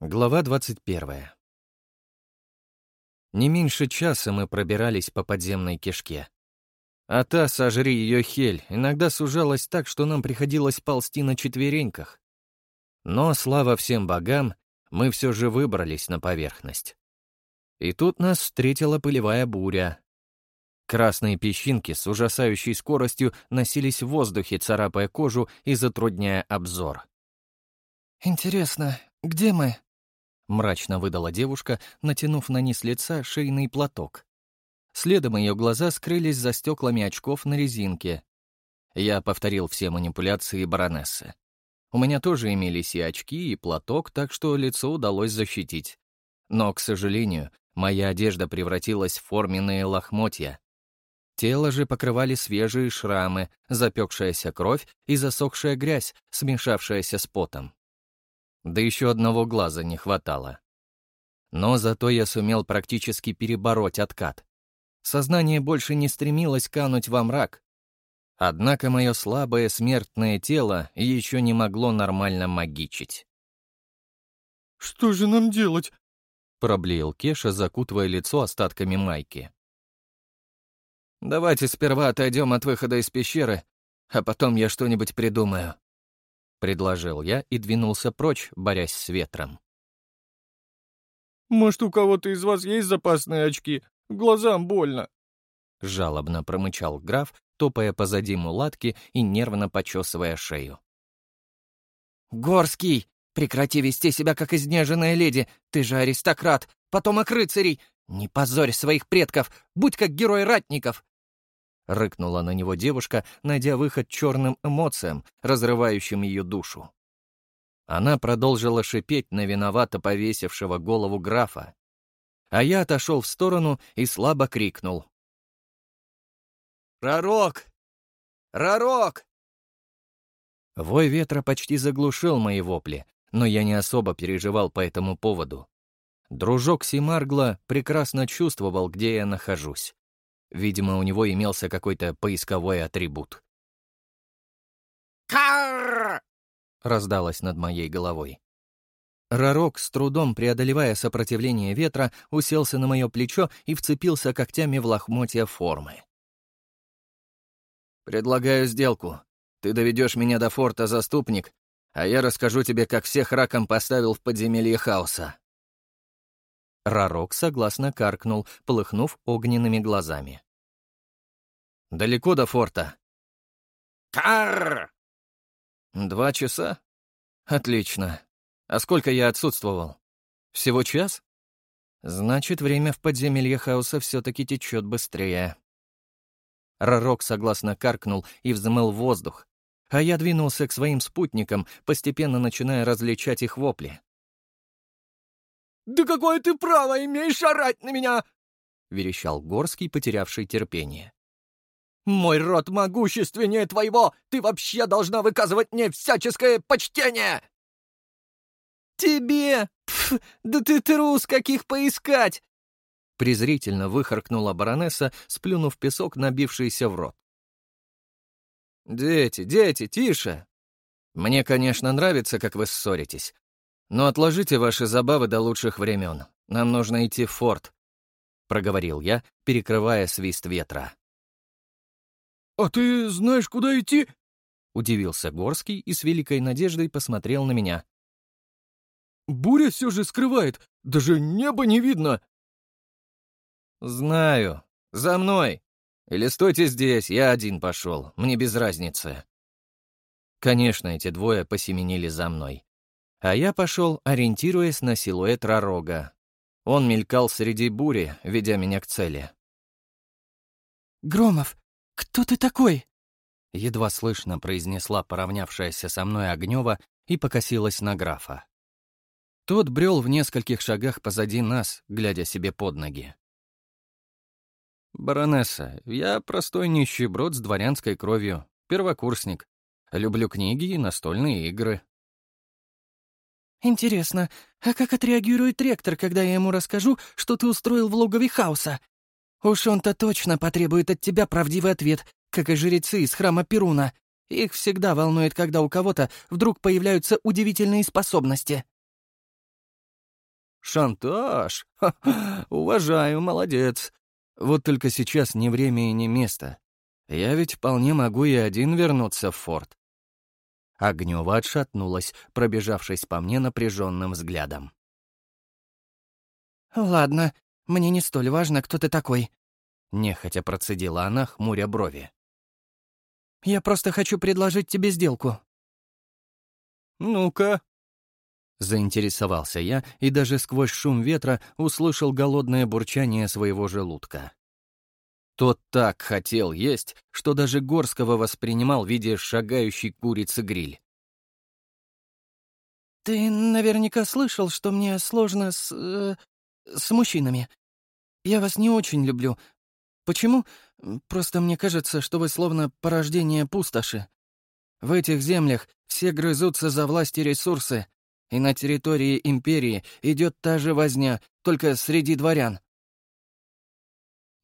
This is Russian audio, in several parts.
Глава 21. Не меньше часа мы пробирались по подземной кишке. А та, сожри ее хель, иногда сужалась так, что нам приходилось ползти на четвереньках. Но, слава всем богам, мы все же выбрались на поверхность. И тут нас встретила пылевая буря. Красные песчинки с ужасающей скоростью носились в воздухе, царапая кожу и затрудняя обзор. «Интересно, где мы?» — мрачно выдала девушка, натянув на низ лица шейный платок. Следом ее глаза скрылись за стеклами очков на резинке. Я повторил все манипуляции баронессы. У меня тоже имелись и очки, и платок, так что лицо удалось защитить. Но, к сожалению, моя одежда превратилась в форменные лохмотья. Тело же покрывали свежие шрамы, запекшаяся кровь и засохшая грязь, смешавшаяся с потом. Да еще одного глаза не хватало. Но зато я сумел практически перебороть откат. Сознание больше не стремилось кануть во мрак. Однако мое слабое смертное тело еще не могло нормально магичить. «Что же нам делать?» — проблеял Кеша, закутывая лицо остатками майки. «Давайте сперва отойдем от выхода из пещеры, а потом я что-нибудь придумаю», — предложил я и двинулся прочь, борясь с ветром. «Может, у кого-то из вас есть запасные очки? Глазам больно!» Жалобно промычал граф, топая позади мулатки и нервно почесывая шею. «Горский, прекрати вести себя как изнеженная леди! Ты же аристократ, потомок рыцарей! Не позорь своих предков, будь как герой ратников! Рыкнула на него девушка, найдя выход черным эмоциям, разрывающим ее душу. Она продолжила шипеть на виновато повесившего голову графа. А я отошел в сторону и слабо крикнул. «Пророк! Пророк!» Вой ветра почти заглушил мои вопли, но я не особо переживал по этому поводу. Дружок Симаргла прекрасно чувствовал, где я нахожусь. Видимо, у него имелся какой-то поисковой атрибут. «Карр!» — раздалось над моей головой. Ророк, с трудом преодолевая сопротивление ветра, уселся на мое плечо и вцепился когтями в лохмотья формы. «Предлагаю сделку. Ты доведешь меня до форта, заступник, а я расскажу тебе, как всех раком поставил в подземелье хаоса». Ророк согласно каркнул, полыхнув огненными глазами. «Далеко до форта?» «Карр!» «Два часа? Отлично. А сколько я отсутствовал? Всего час? Значит, время в подземелье хаоса все-таки течет быстрее». Ророк согласно каркнул и взмыл воздух, а я двинулся к своим спутникам, постепенно начиная различать их вопли. «Да какое ты право имеешь орать на меня?» — верещал Горский, потерявший терпение. «Мой род могущественнее твоего! Ты вообще должна выказывать мне всяческое почтение!» «Тебе? Пф, да ты трус, каких поискать!» Презрительно выхаркнула баронесса, сплюнув песок, набившийся в рот. «Дети, дети, тише! Мне, конечно, нравится, как вы ссоритесь, но отложите ваши забавы до лучших времен. Нам нужно идти в форт», — проговорил я, перекрывая свист ветра. «А ты знаешь, куда идти?» — удивился Горский и с великой надеждой посмотрел на меня. «Буря все же скрывает, даже небо не видно!» «Знаю. За мной. Или стойте здесь, я один пошел, мне без разницы». Конечно, эти двое посеменили за мной. А я пошел, ориентируясь на силуэт Ророга. Он мелькал среди бури, ведя меня к цели. «Громов, кто ты такой?» Едва слышно произнесла поравнявшаяся со мной Огнева и покосилась на графа. Тот брел в нескольких шагах позади нас, глядя себе под ноги. «Баронесса, я простой нищеброд с дворянской кровью, первокурсник. Люблю книги и настольные игры», «Интересно, а как отреагирует ректор, когда я ему расскажу, что ты устроил в логове хаоса? Уж он-то точно потребует от тебя правдивый ответ, как и жрецы из храма Перуна. Их всегда волнует, когда у кого-то вдруг появляются удивительные способности». Шантаж? Уважаю, молодец. Вот только сейчас не время и не место. Я ведь вполне могу и один вернуться в форт. Огнева отшатнулась, пробежавшись по мне напряженным взглядом. «Ладно, мне не столь важно, кто ты такой», — нехотя процедила она, хмуря брови. «Я просто хочу предложить тебе сделку». «Ну-ка», Заинтересовался я и даже сквозь шум ветра услышал голодное бурчание своего желудка. Тот так хотел есть, что даже Горского воспринимал в виде шагающей курицы гриль. «Ты наверняка слышал, что мне сложно с... Э, с мужчинами. Я вас не очень люблю. Почему? Просто мне кажется, что вы словно порождение пустоши. В этих землях все грызутся за власть и ресурсы, и на территории империи идет та же возня, только среди дворян.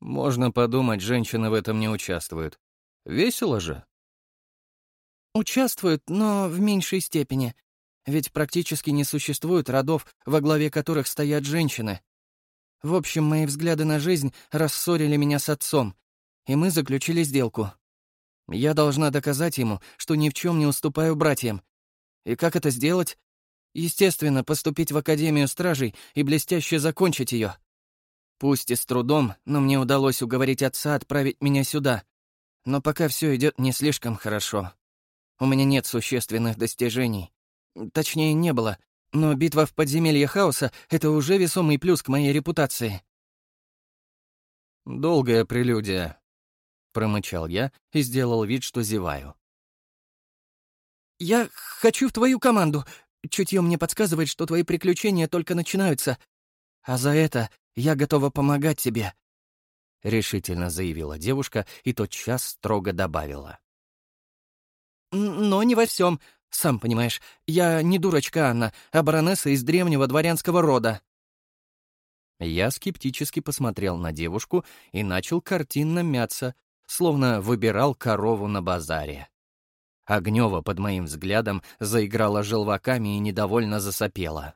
Можно подумать, женщины в этом не участвуют. Весело же. Участвуют, но в меньшей степени. Ведь практически не существует родов, во главе которых стоят женщины. В общем, мои взгляды на жизнь рассорили меня с отцом, и мы заключили сделку. Я должна доказать ему, что ни в чем не уступаю братьям. И как это сделать? Естественно, поступить в Академию Стражей и блестяще закончить ее. Пусть и с трудом, но мне удалось уговорить отца отправить меня сюда. Но пока все идет не слишком хорошо. У меня нет существенных достижений. Точнее, не было. Но битва в подземелье хаоса — это уже весомый плюс к моей репутации. «Долгая прелюдия», — промычал я и сделал вид, что зеваю. «Я хочу в твою команду. Чутье мне подсказывает, что твои приключения только начинаются. А за это я готова помогать тебе», — решительно заявила девушка и тотчас строго добавила. «Но не во всем. Сам понимаешь, я не дурочка Анна, а баронесса из древнего дворянского рода». Я скептически посмотрел на девушку и начал картинно мяться, словно выбирал корову на базаре. Огнева под моим взглядом заиграла желваками и недовольно засопела.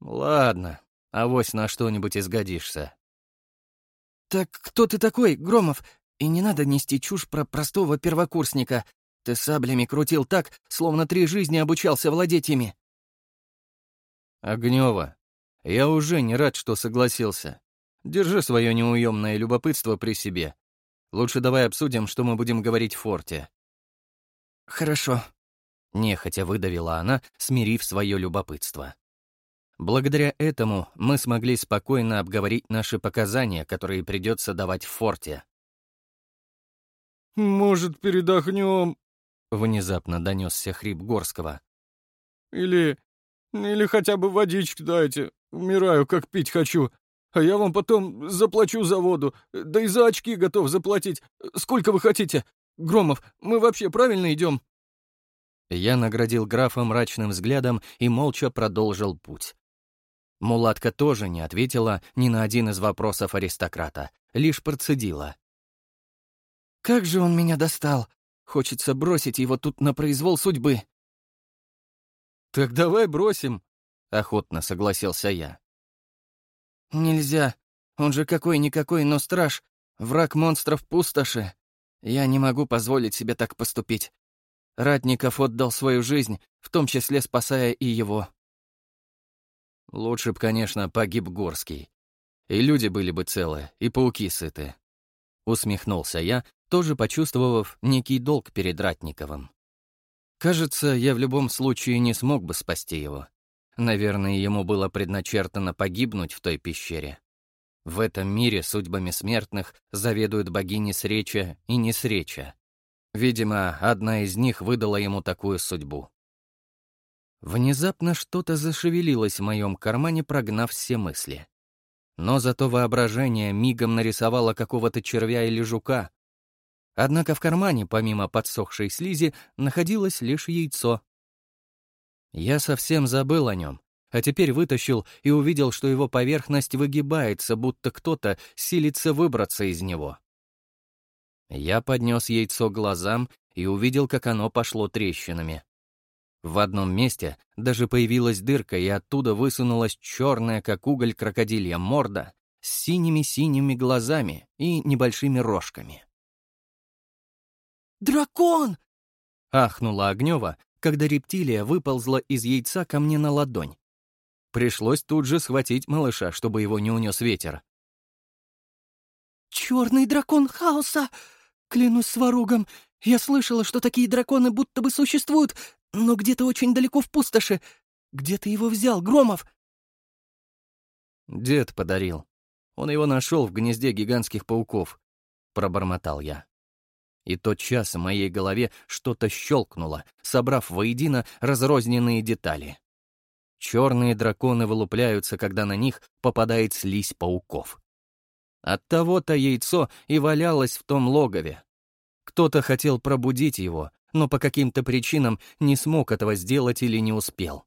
«Ладно, авось на что-нибудь изгодишься». «Так кто ты такой, Громов? И не надо нести чушь про простого первокурсника. Ты саблями крутил так, словно три жизни обучался владеть ими». «Огнева, я уже не рад, что согласился. Держи свое неуемное любопытство при себе. Лучше давай обсудим, что мы будем говорить в форте». «Хорошо», — нехотя выдавила она, смирив свое любопытство. Благодаря этому мы смогли спокойно обговорить наши показания, которые придется давать в форте. «Может, передохнем?» — внезапно донесся хрип Горского. «Или... или хотя бы водички дайте. Умираю, как пить хочу. А я вам потом заплачу за воду, да и за очки готов заплатить. Сколько вы хотите? Громов, мы вообще правильно идем?» Я наградил графа мрачным взглядом и молча продолжил путь. Мулатка тоже не ответила ни на один из вопросов аристократа, лишь процедила. «Как же он меня достал! Хочется бросить его тут на произвол судьбы!» «Так давай бросим», — охотно согласился я. «Нельзя. Он же какой-никакой, но страж. Враг монстров пустоши. Я не могу позволить себе так поступить. Ратников отдал свою жизнь, в том числе спасая и его». Лучше б, конечно, погиб Горский. И люди были бы целы, и пауки сыты. Усмехнулся я, тоже почувствовав некий долг перед Ратниковым. Кажется, я в любом случае не смог бы спасти его. Наверное, ему было предначертано погибнуть в той пещере. В этом мире судьбами смертных заведуют богини Среча и Несреча. Видимо, одна из них выдала ему такую судьбу. Внезапно что-то зашевелилось в моем кармане, прогнав все мысли. Но зато воображение мигом нарисовало какого-то червя или жука. Однако в кармане, помимо подсохшей слизи, находилось лишь яйцо. Я совсем забыл о нем, а теперь вытащил и увидел, что его поверхность выгибается, будто кто-то силится выбраться из него. Я поднес яйцо глазам и увидел, как оно пошло трещинами. В одном месте даже появилась дырка, и оттуда высунулась черная, как уголь, крокодилья морда с синими-синими глазами и небольшими рожками. «Дракон!» — ахнула Огнева, когда рептилия выползла из яйца ко мне на ладонь. Пришлось тут же схватить малыша, чтобы его не унес ветер. «Черный дракон хаоса! Клянусь сварогом, я слышала, что такие драконы будто бы существуют, но где-то очень далеко в пустоши. Где ты его взял, Громов?» «Дед подарил. Он его нашел в гнезде гигантских пауков», — пробормотал я. И тотчас в моей голове что-то щелкнуло, собрав воедино разрозненные детали. Черные драконы вылупляются, когда на них попадает слизь пауков. Оттого-то яйцо и валялось в том логове. Кто-то хотел пробудить его, но по каким-то причинам не смог этого сделать или не успел.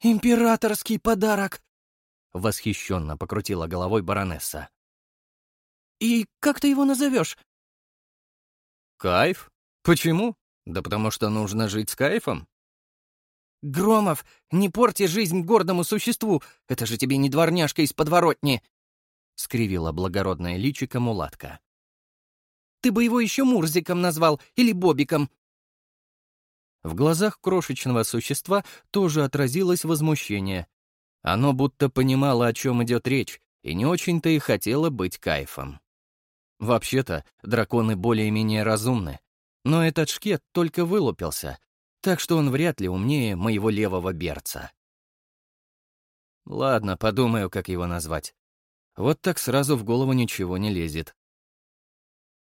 «Императорский подарок!» — восхищенно покрутила головой баронесса. «И как ты его назовешь?» «Кайф? Почему? Да потому что нужно жить с кайфом». «Громов, не порти жизнь гордому существу! Это же тебе не дворняжка из подворотни!» — скривила благородная личико мулатка. «Ты бы его еще Мурзиком назвал или Бобиком!» В глазах крошечного существа тоже отразилось возмущение. Оно будто понимало, о чем идет речь, и не очень-то и хотело быть кайфом. Вообще-то, драконы более-менее разумны. Но этот шкет только вылупился, так что он вряд ли умнее моего левого берца. Ладно, подумаю, как его назвать. Вот так сразу в голову ничего не лезет.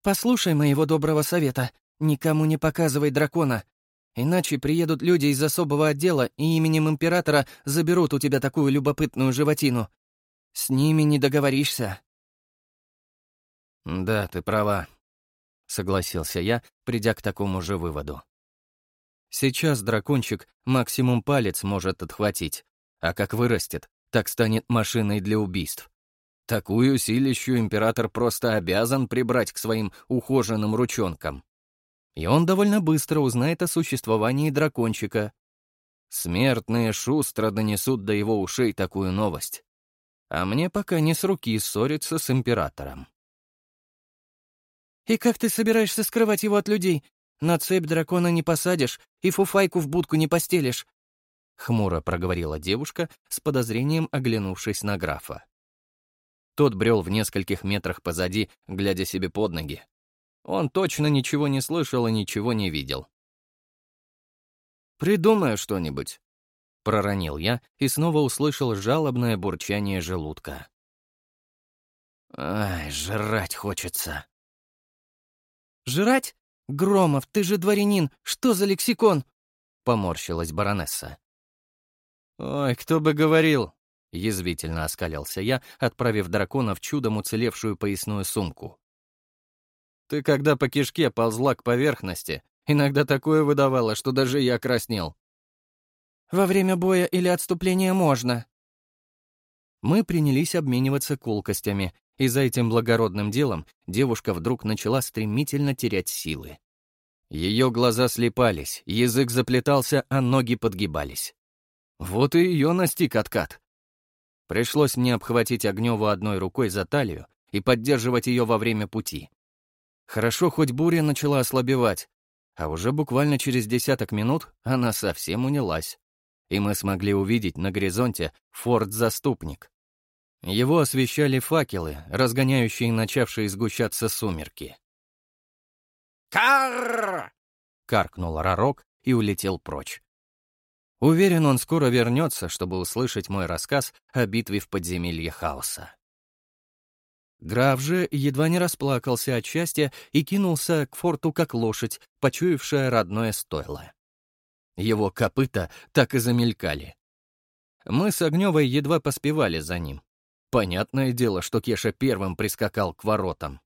«Послушай моего доброго совета. Никому не показывай дракона. Иначе приедут люди из особого отдела и именем императора заберут у тебя такую любопытную животину. С ними не договоришься». «Да, ты права», — согласился я, придя к такому же выводу. Сейчас дракончик максимум палец может отхватить, а как вырастет, так станет машиной для убийств. Такую силищу император просто обязан прибрать к своим ухоженным ручонкам. И он довольно быстро узнает о существовании дракончика. Смертные шустро донесут до его ушей такую новость. А мне пока не с руки ссориться с императором. «И как ты собираешься скрывать его от людей? На цепь дракона не посадишь и фуфайку в будку не постелишь», — хмуро проговорила девушка, с подозрением оглянувшись на графа. Тот брел в нескольких метрах позади, глядя себе под ноги. Он точно ничего не слышал и ничего не видел. «Придумаю что-нибудь», — проронил я и снова услышал жалобное бурчание желудка. «Ай, жрать хочется». «Жрать? «Громов, ты же дворянин! Что за лексикон?» — поморщилась баронесса. «Ой, кто бы говорил!» — язвительно оскалился я, отправив дракона в чудом уцелевшую поясную сумку. «Ты когда по кишке ползла к поверхности, иногда такое выдавало, что даже я краснел». «Во время боя или отступления можно». Мы принялись обмениваться колкостями, и за этим благородным делом девушка вдруг начала стремительно терять силы. Ее глаза слепались, язык заплетался, а ноги подгибались. Вот и ее настиг откат. Пришлось мне обхватить Огневу одной рукой за талию и поддерживать ее во время пути. Хорошо, хоть буря начала ослабевать, а уже буквально через десяток минут она совсем унялась, и мы смогли увидеть на горизонте форт-заступник. Его освещали факелы, разгоняющие начавшие сгущаться сумерки. «Карр!» — каркнул Ророк и улетел прочь. Уверен, он скоро вернется, чтобы услышать мой рассказ о битве в подземелье хаоса. Граф же едва не расплакался от счастья и кинулся к форту как лошадь, почуявшая родное стойло. Его копыта так и замелькали. Мы с Огневой едва поспевали за ним. Понятное дело, что Кеша первым прискакал к воротам.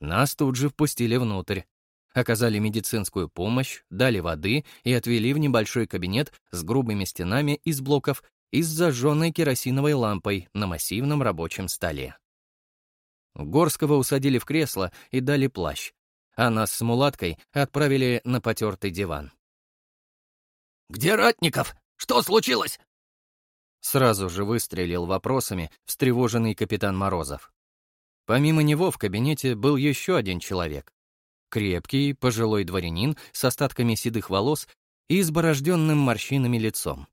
Нас тут же впустили внутрь. Оказали медицинскую помощь, дали воды и отвели в небольшой кабинет с грубыми стенами из блоков и с зажженной керосиновой лампой на массивном рабочем столе. Горского усадили в кресло и дали плащ, а нас с мулаткой отправили на потертый диван. Где Ратников? Что случилось?» Сразу же выстрелил вопросами встревоженный капитан Морозов. Помимо него в кабинете был еще один человек. Крепкий, пожилой дворянин с остатками седых волос и изборожденным морщинами лицом.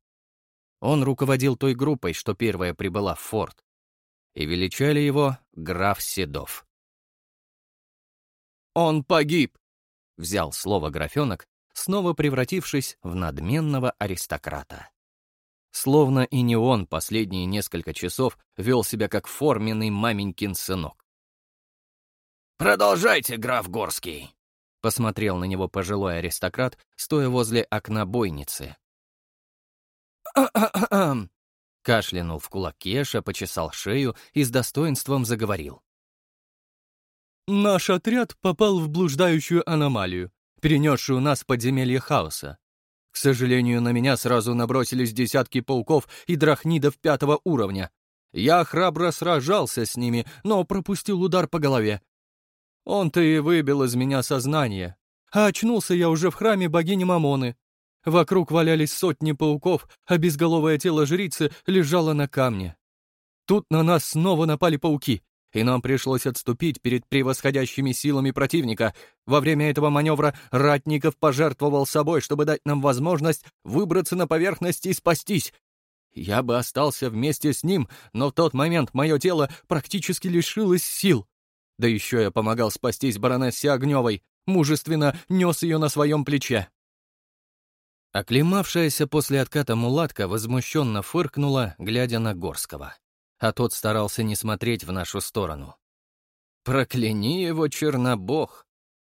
Он руководил той группой, что первая прибыла в форт. И величали его граф Седов. «Он погиб!» — взял слово графенок, снова превратившись в надменного аристократа. Словно и не он последние несколько часов вел себя как форменный маменькин сынок. «Продолжайте, граф Горский!» — посмотрел на него пожилой аристократ, стоя возле окна бойницы. Кашлянул в кулак Кеша, почесал шею и с достоинством заговорил. «Наш отряд попал в блуждающую аномалию, перенесшую нас в подземелье хаоса. К сожалению, на меня сразу набросились десятки пауков и драхнидов пятого уровня. Я храбро сражался с ними, но пропустил удар по голове. Он-то и выбил из меня сознание. А очнулся я уже в храме богини Мамоны. Вокруг валялись сотни пауков, а безголовое тело жрицы лежало на камне. Тут на нас снова напали пауки и нам пришлось отступить перед превосходящими силами противника. Во время этого маневра Ратников пожертвовал собой, чтобы дать нам возможность выбраться на поверхность и спастись. Я бы остался вместе с ним, но в тот момент мое тело практически лишилось сил. Да еще я помогал спастись баронессе Огневой, мужественно нес ее на своем плече. Оклемавшаяся после отката мулатка возмущенно фыркнула, глядя на Горского а тот старался не смотреть в нашу сторону. Прокляни его, Чернобог!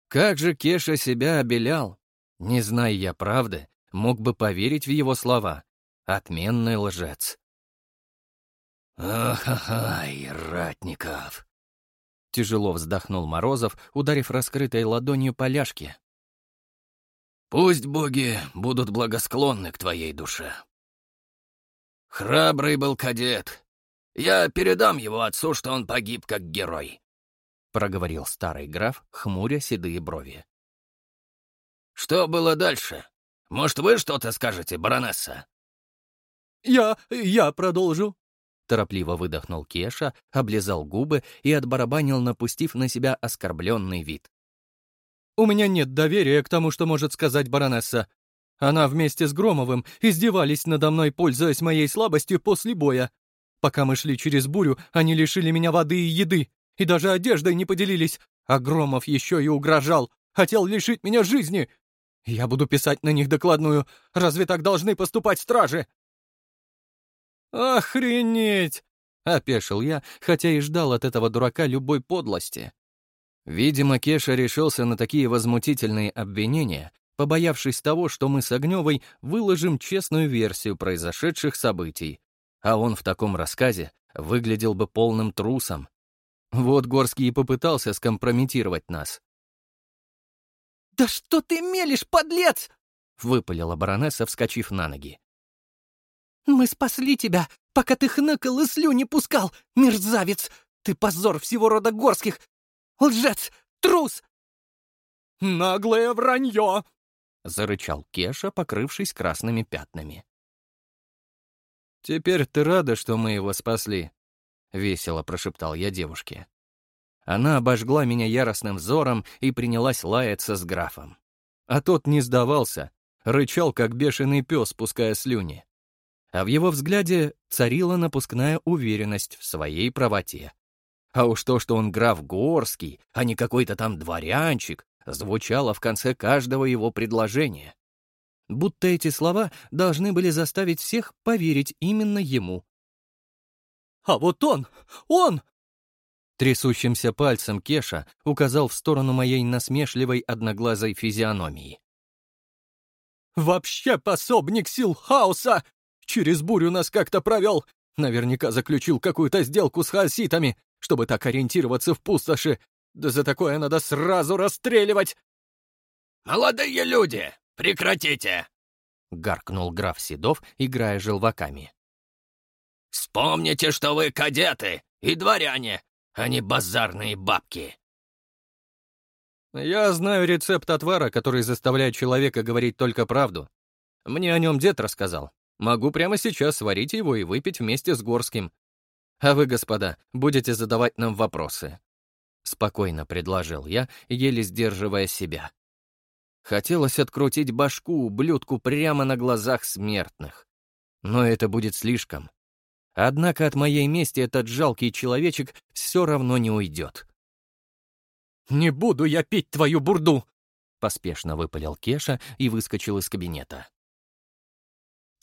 Как же Кеша себя обелял! Не зная я правды, мог бы поверить в его слова. Отменный лжец. «Ах-ай, Ратников!» Тяжело вздохнул Морозов, ударив раскрытой ладонью по ляжке. «Пусть боги будут благосклонны к твоей душе. Храбрый был кадет, я передам его отцу, что он погиб как герой», — проговорил старый граф, хмуря седые брови. «Что было дальше? Может, вы что-то скажете, баронесса?» «Я... я продолжу», — торопливо выдохнул Кеша, облизал губы и отбарабанил, напустив на себя оскорбленный вид. «У меня нет доверия к тому, что может сказать баронесса. Она вместе с Громовым издевались надо мной, пользуясь моей слабостью после боя. Пока мы шли через бурю, они лишили меня воды и еды, и даже одеждой не поделились, а Громов еще и угрожал, хотел лишить меня жизни. Я буду писать на них докладную. Разве так должны поступать стражи?» «Охренеть!» — опешил я, хотя и ждал от этого дурака любой подлости. Видимо, Кеша решился на такие возмутительные обвинения, побоявшись того, что мы с Огневой выложим честную версию произошедших событий, а он в таком рассказе выглядел бы полным трусом. Вот Горский и попытался скомпрометировать нас. «Да что ты мелешь, подлец!» — выпалила баронесса, вскочив на ноги. «Мы спасли тебя, пока ты хныкал и слюни пускал, мерзавец! Ты позор всего рода горских! Лжец! Трус!» «Наглое вранье!» — зарычал Кеша, покрывшись красными пятнами. «Теперь ты рада, что мы его спасли?» — весело прошептал я девушке. Она обожгла меня яростным взором и принялась лаяться с графом. А тот не сдавался, рычал, как бешеный пес, пуская слюни. А в его взгляде царила напускная уверенность в своей правоте. А уж то, что он граф Горский, а не какой-то там дворянчик, звучало в конце каждого его предложения будто эти слова должны были заставить всех поверить именно ему. «А вот он! Он!» Трясущимся пальцем Кеша указал в сторону моей насмешливой одноглазой физиономии. «Вообще пособник сил хаоса! Через бурю нас как-то провел! Наверняка заключил какую-то сделку с хаоситами, чтобы так ориентироваться в пустоши! Да за такое надо сразу расстреливать!» «Молодые люди, «Прекратите!» — гаркнул граф Седов, играя желваками. «Вспомните, что вы кадеты и дворяне, а не базарные бабки!» «Я знаю рецепт отвара, который заставляет человека говорить только правду. Мне о нем дед рассказал. Могу прямо сейчас сварить его и выпить вместе с Горским. А вы, господа, будете задавать нам вопросы. Спокойно предложил я, еле сдерживая себя. Хотелось открутить башку ублюдку прямо на глазах смертных. Но это будет слишком. Однако от моей мести этот жалкий человечек все равно не уйдет. «Не буду я пить твою бурду!» — поспешно выпалил Кеша и выскочил из кабинета.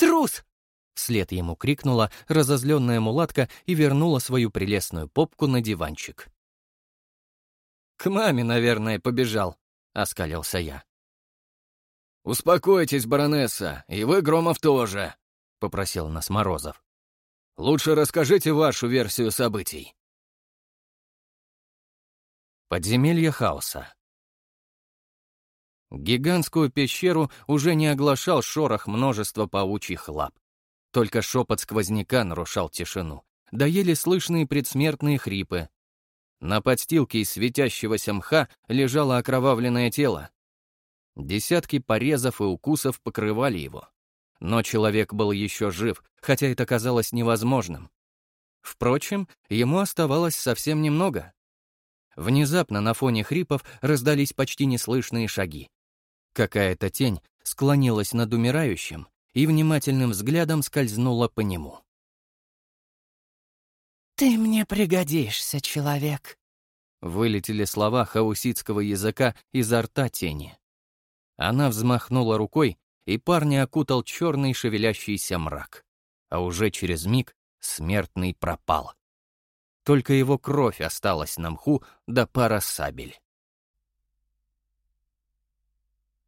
«Трус!» — вслед ему крикнула разозленная мулатка и вернула свою прелестную попку на диванчик. «К маме, наверное, побежал», — оскалился я. «Успокойтесь, баронесса, и вы, Громов, тоже», — попросил нас Морозов. «Лучше расскажите вашу версию событий». Подземелье хаоса. Гигантскую пещеру уже не оглашал шорох множества паучьих лап. Только шепот сквозняка нарушал тишину, да еле слышные предсмертные хрипы. На подстилке из светящегося мха лежало окровавленное тело. Десятки порезов и укусов покрывали его. Но человек был еще жив, хотя это казалось невозможным. Впрочем, ему оставалось совсем немного. Внезапно на фоне хрипов раздались почти неслышные шаги. Какая-то тень склонилась над умирающим и внимательным взглядом скользнула по нему. «Ты мне пригодишься, человек», — вылетели слова хауситского языка изо рта тени. Она взмахнула рукой, и парня окутал черный шевелящийся мрак. А уже через миг смертный пропал. Только его кровь осталась на мху да пара сабель.